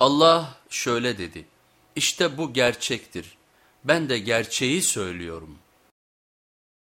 Allah şöyle dedi, işte bu gerçektir, ben de gerçeği söylüyorum.''